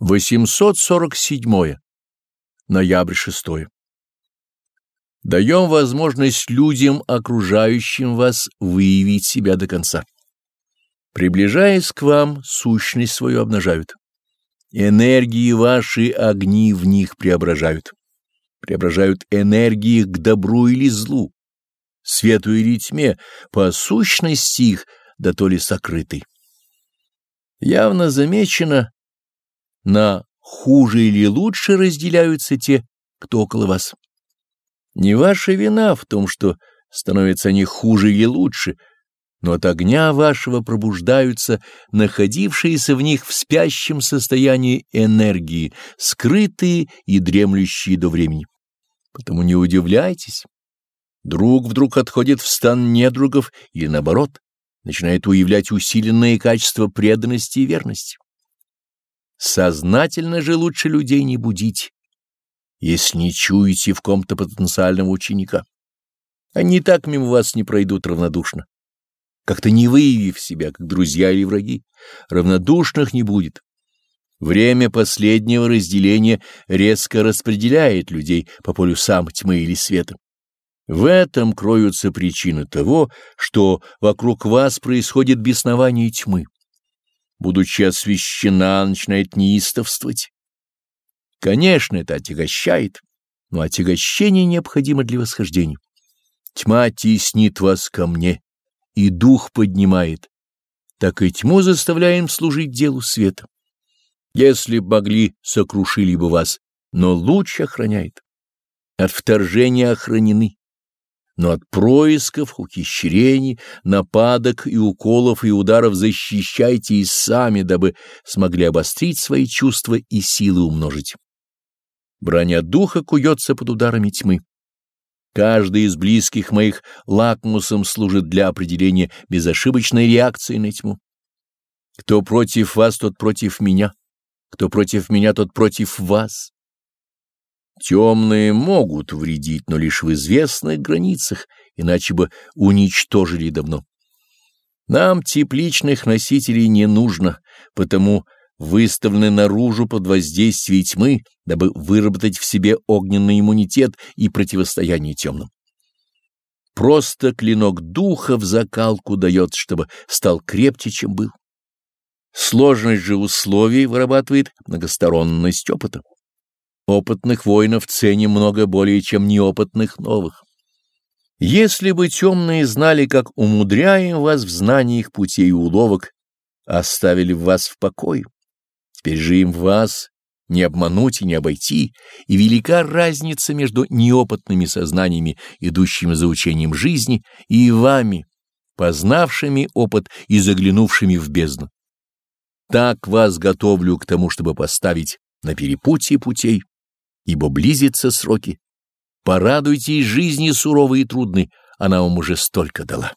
847. Ноябрь 6. Даем возможность людям, окружающим вас, выявить себя до конца. Приближаясь к вам, сущность свою обнажают. Энергии ваши огни в них преображают. Преображают энергии к добру или злу, свету или тьме, по сущности их, да то ли сокрытой. Явно замечено, на хуже или лучше разделяются те, кто около вас. Не ваша вина в том, что становятся они хуже или лучше, но от огня вашего пробуждаются находившиеся в них в спящем состоянии энергии, скрытые и дремлющие до времени. Потому не удивляйтесь. Друг вдруг отходит в стан недругов или, наоборот, начинает уявлять усиленные качества преданности и верности. Сознательно же лучше людей не будить, если не чуете в ком-то потенциального ученика. Они так мимо вас не пройдут равнодушно. Как-то не выявив себя, как друзья или враги, равнодушных не будет. Время последнего разделения резко распределяет людей по полю сам тьмы или света. В этом кроются причины того, что вокруг вас происходит беснование тьмы будучи освящена, начинает неистовствовать. Конечно, это отягощает, но отягощение необходимо для восхождения. Тьма теснит вас ко мне, и дух поднимает, так и тьму заставляем служить делу света. Если б могли, сокрушили бы вас, но луч охраняет. От вторжения охранены но от происков, ухищрений, нападок и уколов и ударов защищайтесь сами, дабы смогли обострить свои чувства и силы умножить. Броня духа куется под ударами тьмы. Каждый из близких моих лакмусом служит для определения безошибочной реакции на тьму. Кто против вас, тот против меня. Кто против меня, тот против вас. Темные могут вредить, но лишь в известных границах, иначе бы уничтожили давно. Нам тепличных носителей не нужно, потому выставлены наружу под воздействием тьмы, дабы выработать в себе огненный иммунитет и противостояние темным. Просто клинок духа в закалку дает, чтобы стал крепче, чем был. Сложность же условий вырабатывает многосторонность опыта. Опытных воинов ценим много более, чем неопытных новых. Если бы темные знали, как умудряем вас в знании их путей и уловок, оставили в вас в покое. Теперь же им вас не обмануть и не обойти, и велика разница между неопытными сознаниями, идущими за учением жизни, и вами, познавшими опыт и заглянувшими в бездну. Так вас готовлю к тому, чтобы поставить на перепутье путей, ибо близятся сроки. Порадуйтесь жизни суровой и трудной, она вам уже столько дала.